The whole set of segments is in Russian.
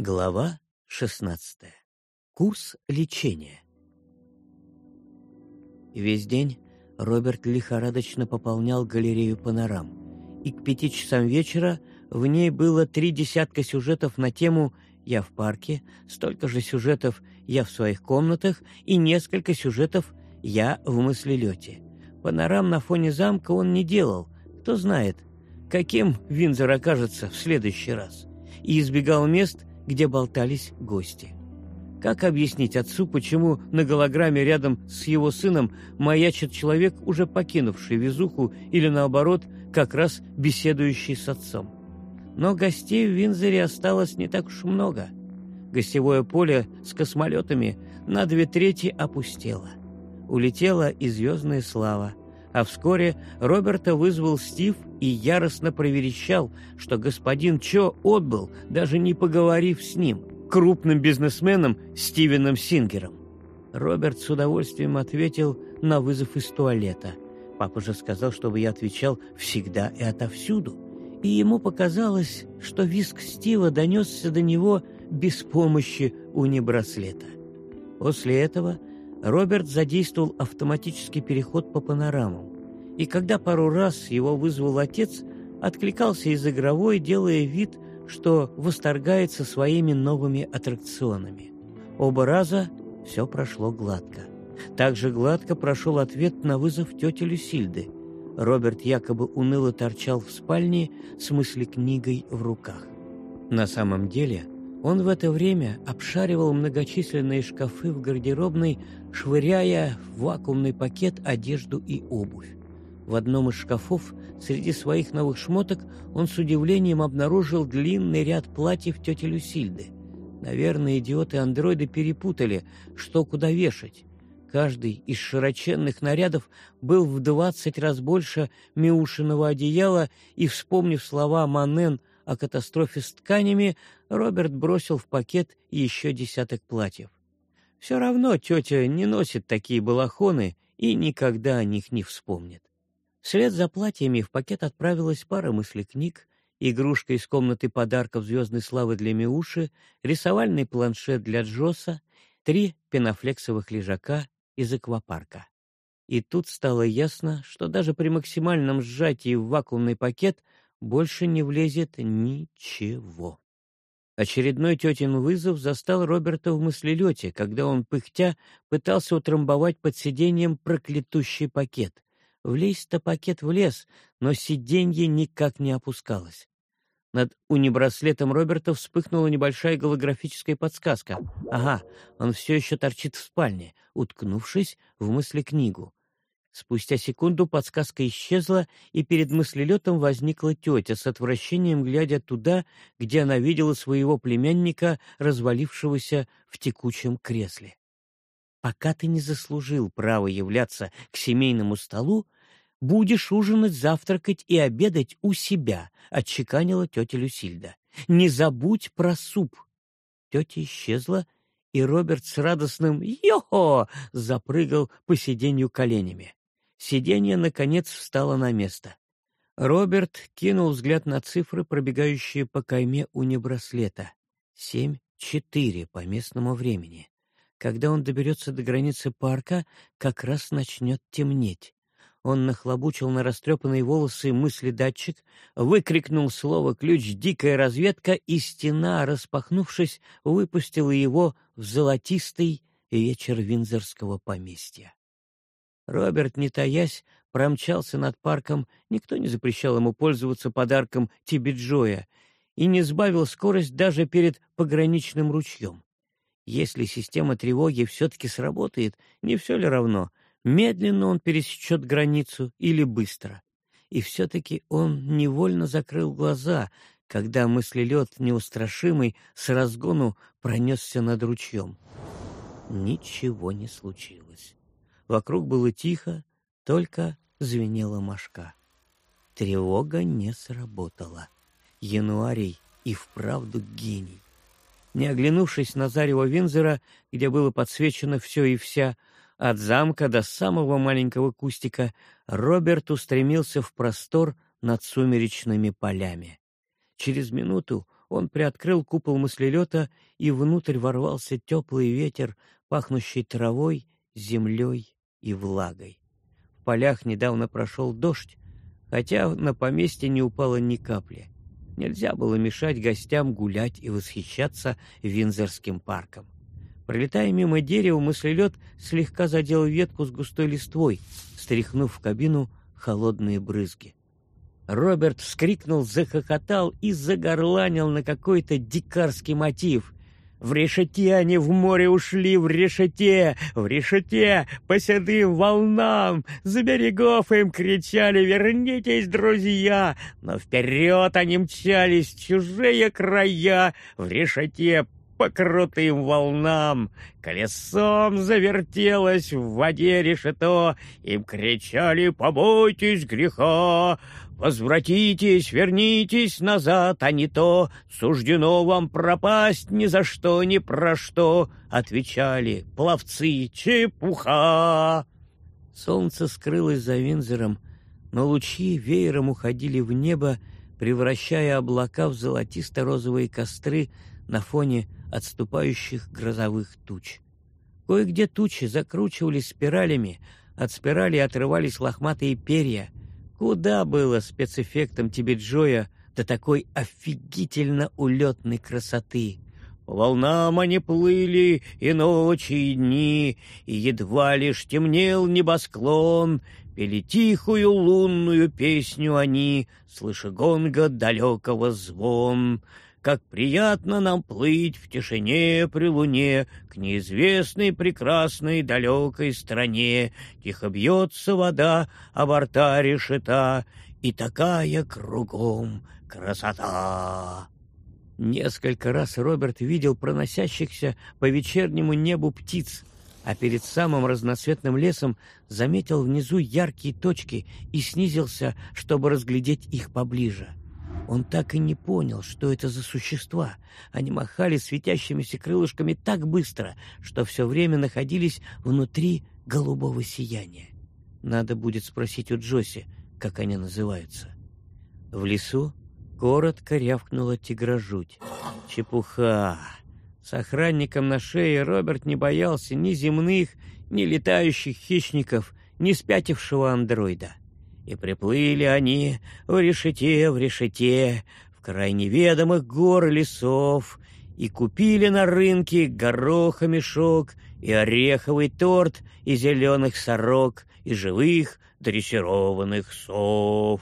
Глава 16. Курс лечения. Весь день Роберт лихорадочно пополнял галерею панорам, и к пяти часам вечера в ней было три десятка сюжетов на тему «Я в парке», столько же сюжетов «Я в своих комнатах» и несколько сюжетов «Я в мыслелете». Панорам на фоне замка он не делал, кто знает, каким Винзор окажется в следующий раз, и избегал мест, где болтались гости. Как объяснить отцу, почему на голограмме рядом с его сыном маячит человек, уже покинувший везуху, или наоборот, как раз беседующий с отцом? Но гостей в Винзоре осталось не так уж много. Гостевое поле с космолетами на две трети опустело. Улетела и звездная слава, а вскоре Роберта вызвал Стив и яростно проверещал, что господин Чо отбыл, даже не поговорив с ним, крупным бизнесменом Стивеном Сингером. Роберт с удовольствием ответил на вызов из туалета. Папа же сказал, чтобы я отвечал всегда и отовсюду. И ему показалось, что виск Стива донесся до него без помощи унибраслета. После этого Роберт задействовал автоматический переход по панорамам, и когда пару раз его вызвал отец, откликался из игровой, делая вид, что восторгается своими новыми аттракционами. Оба раза все прошло гладко. Также гладко прошел ответ на вызов тети Люсильды. Роберт якобы уныло торчал в спальне с мыслекнигой в руках. На самом деле он в это время обшаривал многочисленные шкафы в гардеробной, швыряя в вакуумный пакет одежду и обувь. В одном из шкафов среди своих новых шмоток он с удивлением обнаружил длинный ряд платьев тети Люсильды. Наверное, идиоты-андроиды перепутали, что куда вешать. Каждый из широченных нарядов был в двадцать раз больше Миушиного одеяла, и, вспомнив слова Манен о катастрофе с тканями, Роберт бросил в пакет еще десяток платьев. Все равно тетя не носит такие балахоны и никогда о них не вспомнит. Вслед за платьями в пакет отправилась пара мыслекниг, игрушка из комнаты подарков звездной славы для Миуши, рисовальный планшет для Джоса, три пенофлексовых лежака из аквапарка. И тут стало ясно, что даже при максимальном сжатии в вакуумный пакет больше не влезет ничего. Очередной тетин вызов застал Роберта в мыслелете, когда он, пыхтя, пытался утрамбовать под сиденьем проклятущий пакет. Влезть-то пакет влез, но сиденье никак не опускалось. Над унибраслетом Роберта вспыхнула небольшая голографическая подсказка. Ага, он все еще торчит в спальне, уткнувшись в мысли книгу. Спустя секунду подсказка исчезла, и перед мыслелетом возникла тетя с отвращением, глядя туда, где она видела своего племянника, развалившегося в текучем кресле. «Пока ты не заслужил право являться к семейному столу, будешь ужинать, завтракать и обедать у себя», — отчеканила тетя Люсильда. «Не забудь про суп». Тетя исчезла, и Роберт с радостным «Йо-хо!» запрыгал по сиденью коленями. Сиденье, наконец, встало на место. Роберт кинул взгляд на цифры, пробегающие по кайме унибраслета. Семь-четыре по местному времени. Когда он доберется до границы парка, как раз начнет темнеть. Он нахлобучил на растрепанные волосы мысли датчик, выкрикнул слово «ключ дикая разведка», и стена, распахнувшись, выпустила его в золотистый вечер Винзорского поместья. Роберт, не таясь, промчался над парком, никто не запрещал ему пользоваться подарком Тибиджоя и не сбавил скорость даже перед пограничным ручьем. Если система тревоги все-таки сработает, не все ли равно, медленно он пересечет границу или быстро. И все-таки он невольно закрыл глаза, когда мыслелед неустрашимый с разгону пронесся над ручьем. Ничего не случилось. Вокруг было тихо, только звенела мошка. Тревога не сработала. Януарий и вправду гений. Не оглянувшись на зарево Винзера, где было подсвечено все и вся, от замка до самого маленького кустика, Роберт устремился в простор над сумеречными полями. Через минуту он приоткрыл купол мыслелета, и внутрь ворвался теплый ветер, пахнущий травой, землей и влагой. В полях недавно прошел дождь, хотя на поместье не упало ни капли. Нельзя было мешать гостям гулять и восхищаться Винзорским парком. Пролетая мимо дерева, мыслелед слегка задел ветку с густой листвой, стряхнув в кабину холодные брызги. Роберт вскрикнул, захохотал и загорланил на какой-то дикарский мотив. В решете они в море ушли, в решете, в решете, по седым волнам. За берегов им кричали «Вернитесь, друзья!» Но вперед они мчались чужие края, в решете по крутым волнам. Колесом завертелось в воде решето, им кричали «Побойтесь греха!» Возвратитесь, вернитесь назад, а не то Суждено вам пропасть ни за что, ни про что, Отвечали пловцы чепуха. Солнце скрылось за Винзором, но лучи веером уходили в небо, превращая облака в золотисто-розовые костры на фоне отступающих грозовых туч. Кое-где тучи закручивались спиралями, от спирали отрывались лохматые перья — Куда было спецэффектом тебе Джоя до такой офигительно улетной красоты? По волнам они плыли и ночи, и дни, и едва лишь темнел небосклон, пели тихую лунную песню они, слыша гонга далекого звон — как приятно нам плыть в тишине при луне К неизвестной прекрасной далекой стране. Тихо бьется вода, а борта решета, И такая кругом красота. Несколько раз Роберт видел проносящихся по вечернему небу птиц, а перед самым разноцветным лесом заметил внизу яркие точки и снизился, чтобы разглядеть их поближе. Он так и не понял, что это за существа. Они махали светящимися крылышками так быстро, что все время находились внутри голубого сияния. Надо будет спросить у Джоси, как они называются. В лесу коротко рявкнула тигрожуть. Чепуха! С охранником на шее Роберт не боялся ни земных, ни летающих хищников, ни спятившего андроида. И приплыли они в решете, в решете, в край неведомых гор и лесов, и купили на рынке гороха мешок, и ореховый торт, и зеленых сорок, и живых дрессированных сов.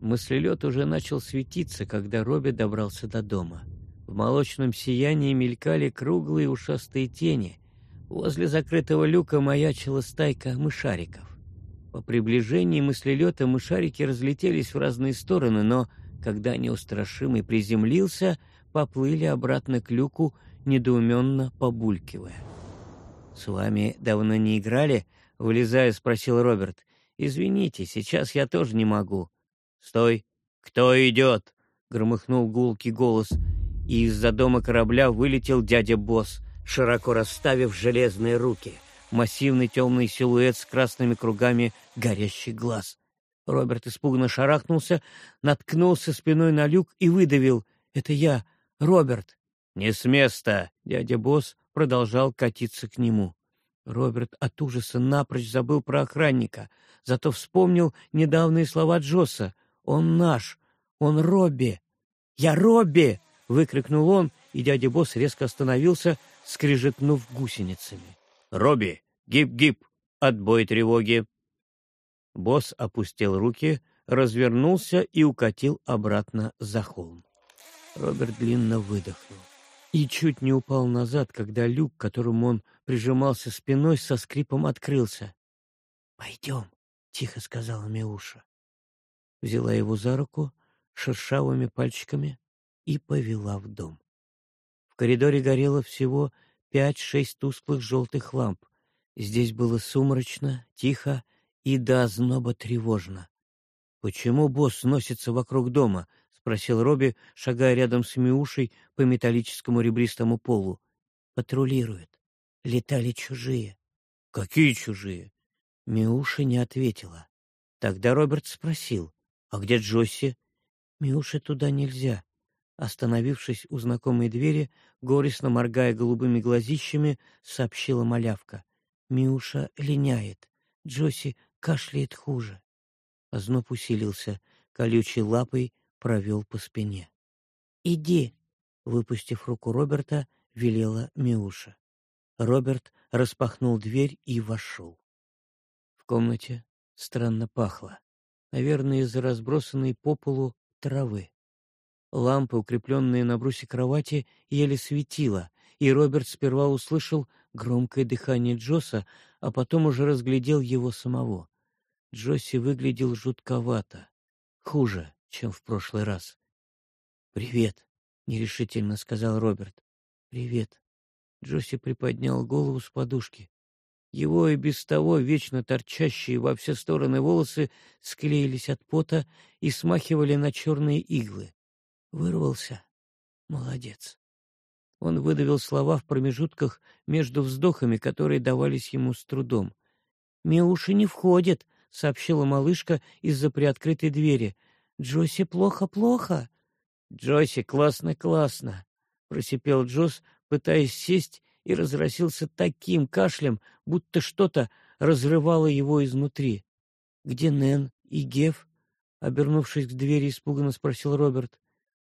Мыслелед уже начал светиться, когда Робби добрался до дома. В молочном сиянии мелькали круглые ушастые тени. Возле закрытого люка маячила стайка мышариков. По приближении мыслелета мышарики разлетелись в разные стороны, но, когда неустрашимый приземлился, поплыли обратно к люку, недоуменно побулькивая. «С вами давно не играли?» — вылезая, спросил Роберт. «Извините, сейчас я тоже не могу». «Стой! Кто идет?» — громыхнул гулкий голос, и из-за дома корабля вылетел дядя Босс, широко расставив железные руки — массивный темный силуэт с красными кругами горящих глаз. Роберт испуганно шарахнулся, наткнулся спиной на люк и выдавил. «Это я, Роберт!» «Не с места!» — дядя Босс продолжал катиться к нему. Роберт от ужаса напрочь забыл про охранника, зато вспомнил недавние слова Джосса. «Он наш! Он Робби!» «Я Робби!» — выкрикнул он, и дядя Босс резко остановился, скрижетнув гусеницами. «Робби! Гип-гип! Отбой тревоги!» Босс опустил руки, развернулся и укатил обратно за холм. Роберт длинно выдохнул и чуть не упал назад, когда люк, к которому он прижимался спиной, со скрипом открылся. «Пойдем», — тихо сказала Миуша. Взяла его за руку шершавыми пальчиками и повела в дом. В коридоре горело всего пять-шесть тусклых желтых ламп. Здесь было сумрачно, тихо и до озноба тревожно. «Почему босс носится вокруг дома?» — спросил Робби, шагая рядом с Миушей по металлическому ребристому полу. «Патрулирует. Летали чужие». «Какие чужие?» Миуша не ответила. Тогда Роберт спросил, «А где Джосси?» «Миуше туда нельзя. Остановившись у знакомой двери, горестно моргая голубыми глазищами, сообщила малявка. Миуша линяет. Джоси кашляет хуже. Озноб усилился. Колючей лапой провел по спине. «Иди!» — выпустив руку Роберта, велела Миуша. Роберт распахнул дверь и вошел. В комнате странно пахло. Наверное, из-за разбросанной по полу травы. Лампа, укрепленная на брусе кровати, еле светила, и Роберт сперва услышал громкое дыхание Джоса, а потом уже разглядел его самого. Джосси выглядел жутковато, хуже, чем в прошлый раз. «Привет», — нерешительно сказал Роберт. «Привет». Джосси приподнял голову с подушки. Его и без того вечно торчащие во все стороны волосы склеились от пота и смахивали на черные иглы. Вырвался. Молодец. Он выдавил слова в промежутках между вздохами, которые давались ему с трудом. «Миуши не входит», — сообщила малышка из-за приоткрытой двери. «Джоси плохо-плохо». «Джоси, классно-классно», — просипел Джос, пытаясь сесть, и разразился таким кашлем, будто что-то разрывало его изнутри. «Где Нэн и Геф?» — обернувшись к двери, испуганно спросил Роберт.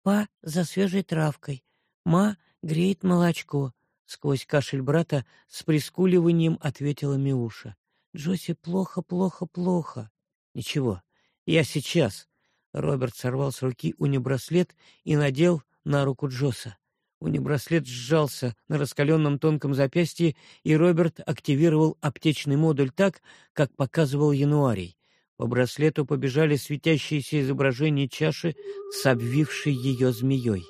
«Па за свежей травкой. Ма греет молочко», — сквозь кашель брата с прискуливанием ответила Миуша. «Джоси плохо, плохо, плохо». «Ничего, я сейчас». Роберт сорвал с руки унибраслет и надел на руку Джоса. Унибраслет сжался на раскаленном тонком запястье, и Роберт активировал аптечный модуль так, как показывал Януарий. По браслету побежали светящиеся изображения чаши с обвившей ее змеей.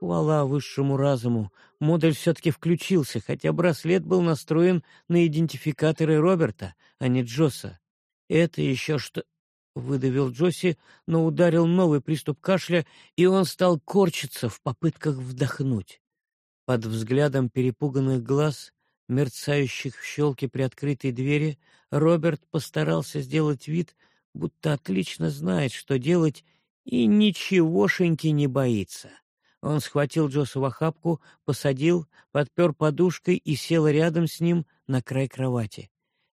Хвала высшему разуму, модуль все-таки включился, хотя браслет был настроен на идентификаторы Роберта, а не Джосса. «Это еще что...» — выдавил Джосси, но ударил новый приступ кашля, и он стал корчиться в попытках вдохнуть. Под взглядом перепуганных глаз мерцающих в щелке приоткрытой двери, Роберт постарался сделать вид, будто отлично знает, что делать, и ничегошеньки не боится. Он схватил Джоса в охапку, посадил, подпер подушкой и сел рядом с ним на край кровати.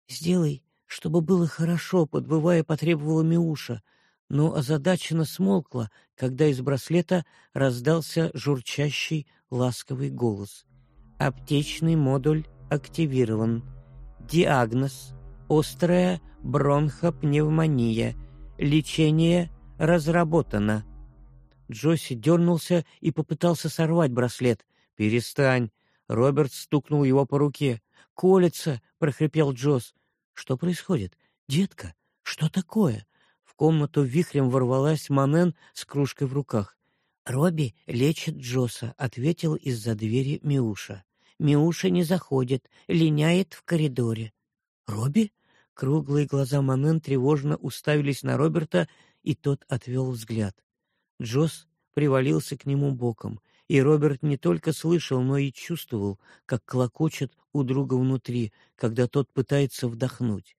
«Сделай, чтобы было хорошо», — подвывая, потребовала Миуша, но озадаченно смолкла, когда из браслета раздался журчащий ласковый голос. «Аптечный модуль активирован. Диагноз – острая бронхопневмония. Лечение разработано. Джосси дернулся и попытался сорвать браслет. «Перестань!» Роберт стукнул его по руке. «Колется!» — прохрипел Джосс. «Что происходит? Детка, что такое?» В комнату вихрем ворвалась Манен с кружкой в руках. «Робби лечит Джосса», — ответил из-за двери Миуша. Миуша не заходит, линяет в коридоре. «Робби?» Круглые глаза Манен тревожно уставились на Роберта, и тот отвел взгляд. Джосс привалился к нему боком, и Роберт не только слышал, но и чувствовал, как клокочет у друга внутри, когда тот пытается вдохнуть.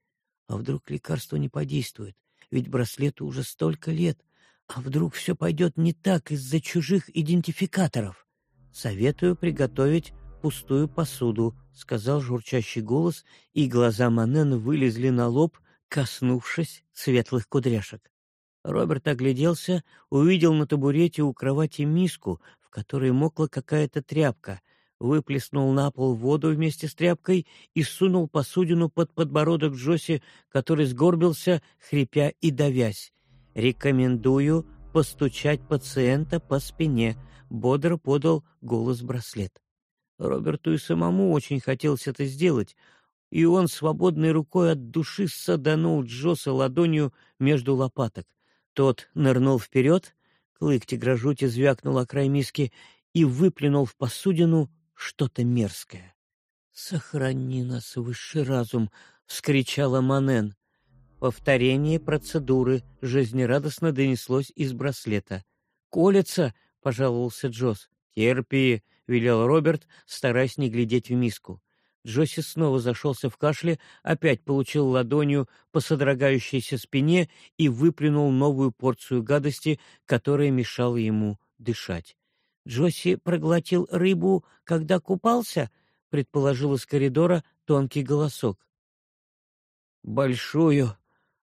А вдруг лекарство не подействует? Ведь браслету уже столько лет. А вдруг все пойдет не так из-за чужих идентификаторов? Советую приготовить пустую посуду», — сказал журчащий голос, и глаза Манен вылезли на лоб, коснувшись светлых кудряшек. Роберт огляделся, увидел на табурете у кровати миску, в которой мокла какая-то тряпка, выплеснул на пол воду вместе с тряпкой и сунул посудину под подбородок Джоси, который сгорбился, хрипя и давясь. «Рекомендую постучать пациента по спине», — бодро подал голос браслет. Роберту и самому очень хотелось это сделать, и он свободной рукой от души саданул Джоса ладонью между лопаток. Тот нырнул вперед, клык тигражути звякнул о край миски и выплюнул в посудину что-то мерзкое. «Сохрани нас, высший разум!» — вскричала Манен. Повторение процедуры жизнерадостно донеслось из браслета. «Колется!» — пожаловался Джос. «Терпи!» — велел Роберт, стараясь не глядеть в миску. Джосси снова зашелся в кашле, опять получил ладонью по содрогающейся спине и выплюнул новую порцию гадости, которая мешала ему дышать. Джосси проглотил рыбу, когда купался?» — предположил из коридора тонкий голосок. «Большую,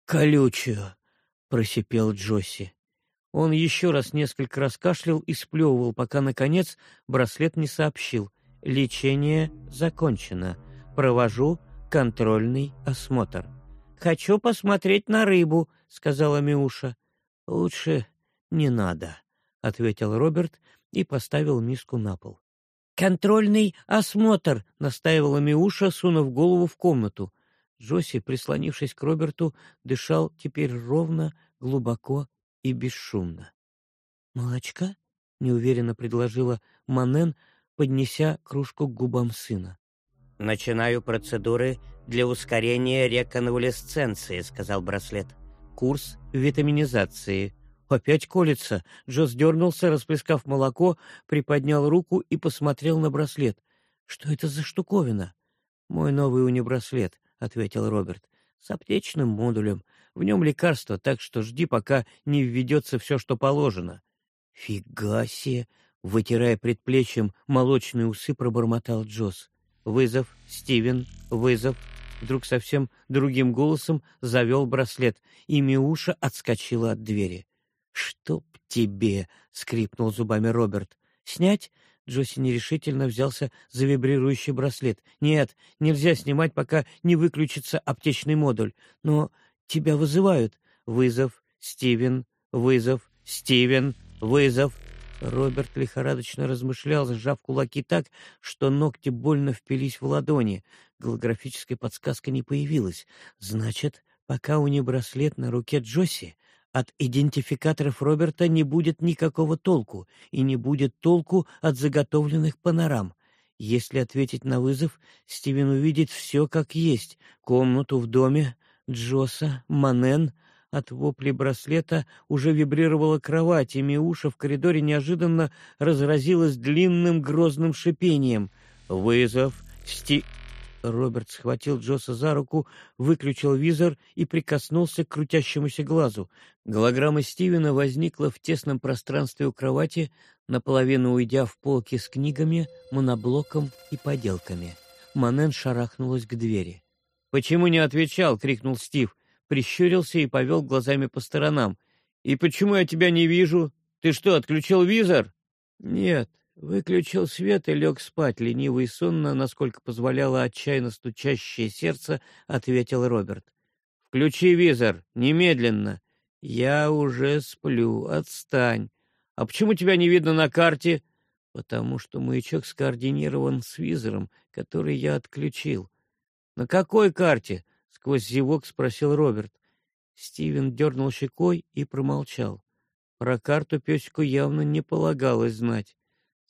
колючую», — просипел Джосси. Он еще раз несколько раз кашлял и сплевывал, пока, наконец, браслет не сообщил. «Лечение закончено. Провожу контрольный осмотр». «Хочу посмотреть на рыбу», — сказала Миуша. «Лучше не надо», — ответил Роберт и поставил миску на пол. «Контрольный осмотр», — настаивала Миуша, сунув голову в комнату. Джоси, прислонившись к Роберту, дышал теперь ровно, глубоко и бесшумно. «Молочка?» — неуверенно предложила Манен, поднеся кружку к губам сына. «Начинаю процедуры для ускорения реконвалесценции», — сказал браслет. «Курс витаминизации». Опять колется. Джо дернулся, расплескав молоко, приподнял руку и посмотрел на браслет. «Что это за штуковина?» «Мой новый унибраслет», — ответил Роберт. «С аптечным модулем. В нем лекарство, так что жди, пока не введется все, что положено». «Фига себе!» — вытирая предплечьем молочные усы, пробормотал Джосс. «Вызов, Стивен, вызов!» Вдруг совсем другим голосом завел браслет, и Миуша отскочила от двери. «Чтоб тебе!» — скрипнул зубами Роберт. «Снять?» Джосси нерешительно взялся за вибрирующий браслет. «Нет, нельзя снимать, пока не выключится аптечный модуль. Но Тебя вызывают. Вызов, Стивен, вызов, Стивен, вызов. Роберт лихорадочно размышлял, сжав кулаки так, что ногти больно впились в ладони. Голографическая подсказка не появилась. Значит, пока у нее браслет на руке Джосси, от идентификаторов Роберта не будет никакого толку, и не будет толку от заготовленных панорам. Если ответить на вызов, Стивен увидит все как есть — комнату в доме, Джоса, Манен. От вопли браслета уже вибрировала кровать, и Миуша в коридоре неожиданно разразилась длинным грозным шипением. «Вызов! Сти...» Роберт схватил Джоса за руку, выключил визор и прикоснулся к крутящемуся глазу. Голограмма Стивена возникла в тесном пространстве у кровати, наполовину уйдя в полки с книгами, моноблоком и поделками. Манен шарахнулась к двери. «Почему не отвечал?» — крикнул Стив. Прищурился и повел глазами по сторонам. «И почему я тебя не вижу? Ты что, отключил визор?» «Нет, выключил свет и лег спать, лениво и сонно, насколько позволяло отчаянно стучащее сердце», — ответил Роберт. «Включи визор, немедленно». «Я уже сплю, отстань. А почему тебя не видно на карте?» «Потому что маячок скоординирован с визором, который я отключил. «На какой карте?» — сквозь зевок спросил Роберт. Стивен дернул щекой и промолчал. Про карту песику явно не полагалось знать.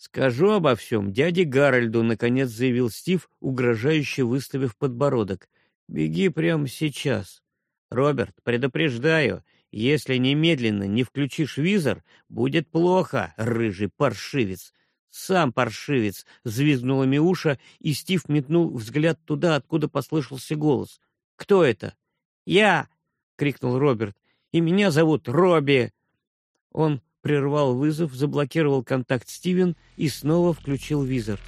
«Скажу обо всем дяде Гарольду», — наконец заявил Стив, угрожающе выставив подбородок. «Беги прямо сейчас». «Роберт, предупреждаю, если немедленно не включишь визор, будет плохо, рыжий паршивец. «Сам паршивец!» — взвизгнула Миуша, и Стив метнул взгляд туда, откуда послышался голос. «Кто это?» «Я!» — крикнул Роберт. «И меня зовут Робби!» Он прервал вызов, заблокировал контакт Стивен и снова включил визор.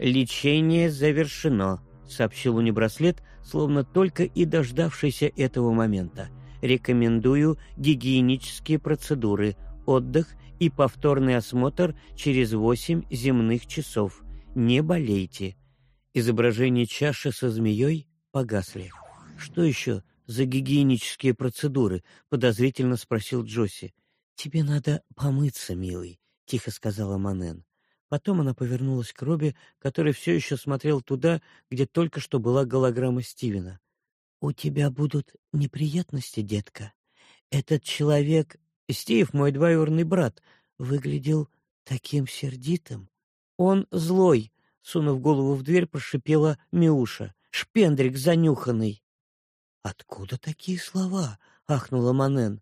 «Лечение завершено», — сообщил унибраслет, словно только и дождавшийся этого момента. «Рекомендую гигиенические процедуры, отдых и повторный осмотр через восемь земных часов. Не болейте. Изображение чаши со змеей погасли. «Что еще за гигиенические процедуры?» — подозрительно спросил Джосси. «Тебе надо помыться, милый», — тихо сказала Манен. Потом она повернулась к Робби, который все еще смотрел туда, где только что была голограмма Стивена. «У тебя будут неприятности, детка. Этот человек Стив, мой двоюродный брат, выглядел таким сердитым. Он злой, сунув голову в дверь, прошипела Миуша. Шпендрик занюханный. Откуда такие слова? ахнула Манен.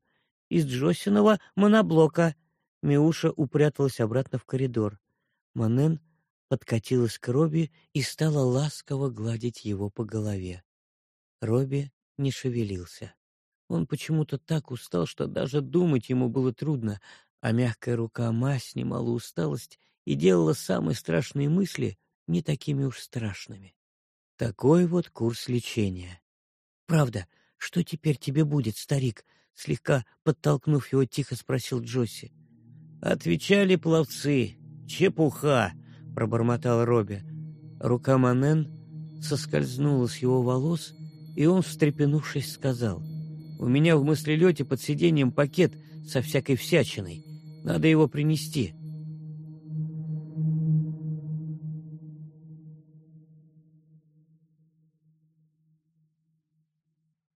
Из Джосиного моноблока. Миуша упряталась обратно в коридор. Манен подкатилась к Робби и стала ласково гладить его по голове. Робби не шевелился. Он почему-то так устал, что даже думать ему было трудно, а мягкая рука Ма снимала усталость и делала самые страшные мысли не такими уж страшными. Такой вот курс лечения. «Правда, что теперь тебе будет, старик?» Слегка подтолкнув его, тихо спросил Джосси. «Отвечали пловцы. Чепуха!» — пробормотал Робби. Рука Манен соскользнула с его волос, и он, встрепенувшись, сказал, «У меня в мыслелете под сиденьем пакет со всякой всячиной. Надо его принести».